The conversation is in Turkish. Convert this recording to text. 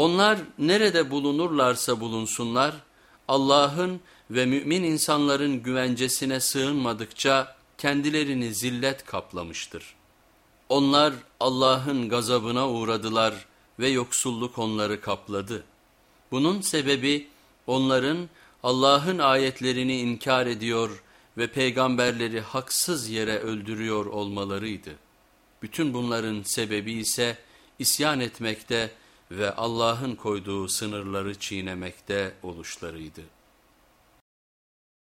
Onlar nerede bulunurlarsa bulunsunlar, Allah'ın ve mümin insanların güvencesine sığınmadıkça kendilerini zillet kaplamıştır. Onlar Allah'ın gazabına uğradılar ve yoksulluk onları kapladı. Bunun sebebi onların Allah'ın ayetlerini inkar ediyor ve peygamberleri haksız yere öldürüyor olmalarıydı. Bütün bunların sebebi ise isyan etmekte ve Allah'ın koyduğu sınırları çiğnemekte oluşlarıydı.